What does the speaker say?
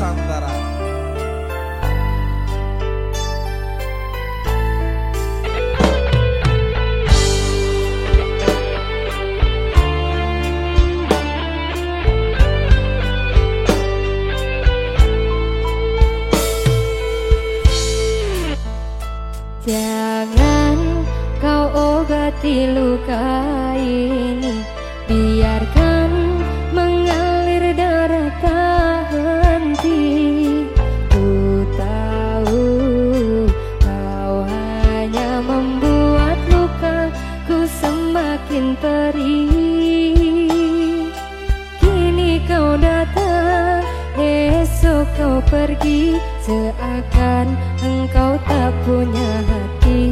Nusantara. Jangan kau obati luka ini hanya membuat lukaku semakin perih. Kini kau datang, esok kau pergi Seakan engkau tak punya hati